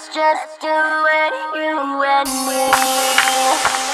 Let's just do it, you and me.